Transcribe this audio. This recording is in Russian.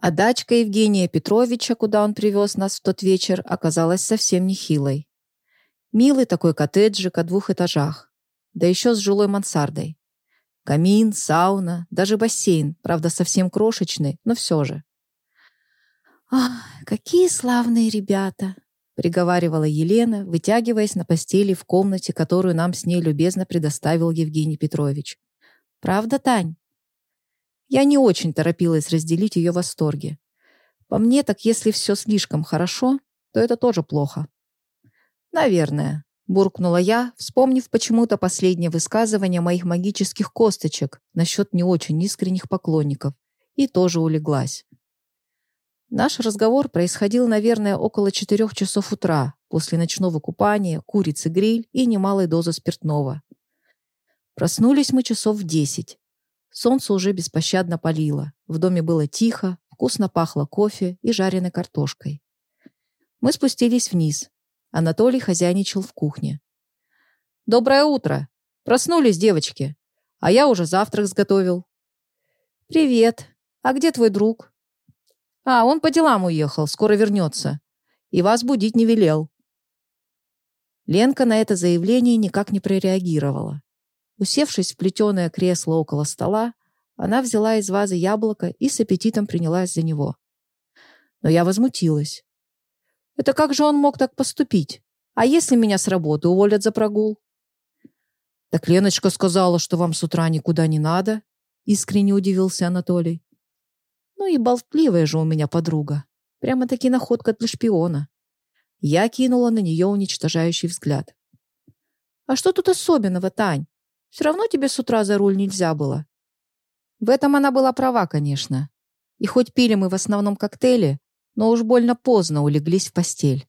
А дачка Евгения Петровича, куда он привез нас в тот вечер, оказалась совсем нехилой. Милый такой коттеджик о двух этажах, да еще с жилой мансардой. Камин, сауна, даже бассейн, правда, совсем крошечный, но все же. «Ах, какие славные ребята!» — приговаривала Елена, вытягиваясь на постели в комнате, которую нам с ней любезно предоставил Евгений Петрович. «Правда, Тань?» Я не очень торопилась разделить ее восторги. По мне, так если все слишком хорошо, то это тоже плохо. «Наверное», — буркнула я, вспомнив почему-то последнее высказывание моих магических косточек насчет не очень искренних поклонников, и тоже улеглась. Наш разговор происходил, наверное, около четырех часов утра, после ночного купания, курицы-гриль и немалой дозы спиртного. Проснулись мы часов в десять. Солнце уже беспощадно палило. В доме было тихо, вкусно пахло кофе и жареной картошкой. Мы спустились вниз. Анатолий хозяйничал в кухне. «Доброе утро! Проснулись, девочки! А я уже завтрак сготовил». «Привет! А где твой друг?» «А, он по делам уехал, скоро вернется. И вас будить не велел». Ленка на это заявление никак не прореагировала. Усевшись в плетеное кресло около стола, она взяла из вазы яблоко и с аппетитом принялась за него. Но я возмутилась. Это как же он мог так поступить? А если меня с работы уволят за прогул? Так Леночка сказала, что вам с утра никуда не надо, искренне удивился Анатолий. Ну и болтливая же у меня подруга. Прямо-таки находка для шпиона. Я кинула на нее уничтожающий взгляд. А что тут особенного, Тань? Все равно тебе с утра за руль нельзя было. В этом она была права, конечно. И хоть пили мы в основном коктейли, но уж больно поздно улеглись в постель.